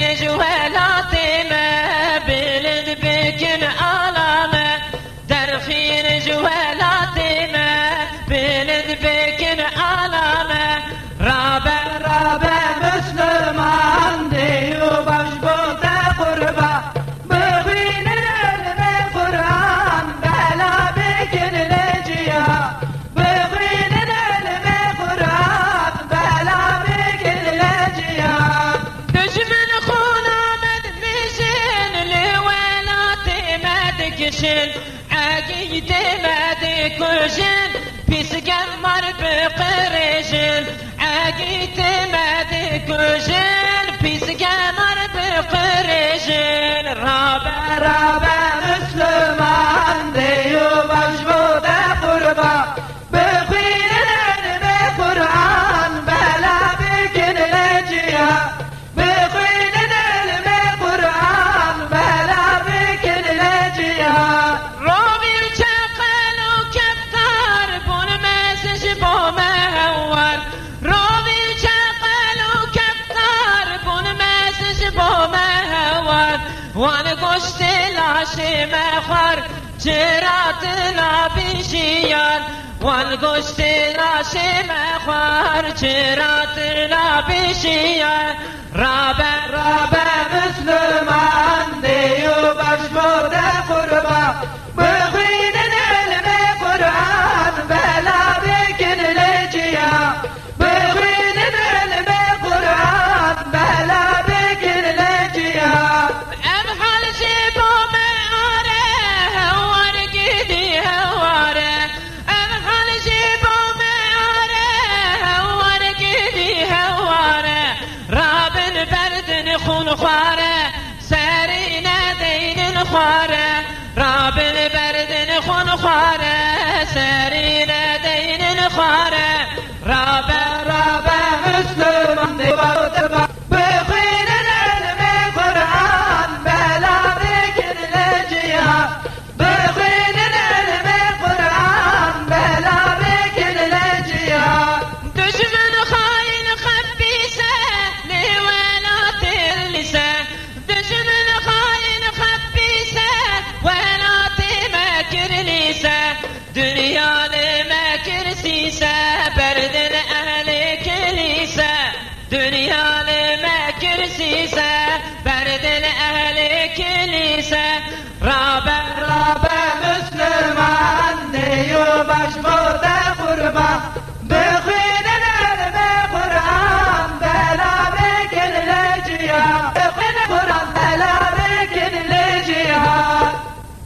من جوال عطيمة بلد بكن علامة درخين جوال اگه دمده کشن پیس گمار بقرشن اگه دمده کشن پیس گمار بقرشن رابع رابع مسلمان وان گشت لاش مخور چرا تلا بیشیان وان گشت لاش مخور چرا تلا بیشیان رابع رابع مسلمان دیو خواره رابن بردن خون خواره سرین دین خواره baixo, baixo.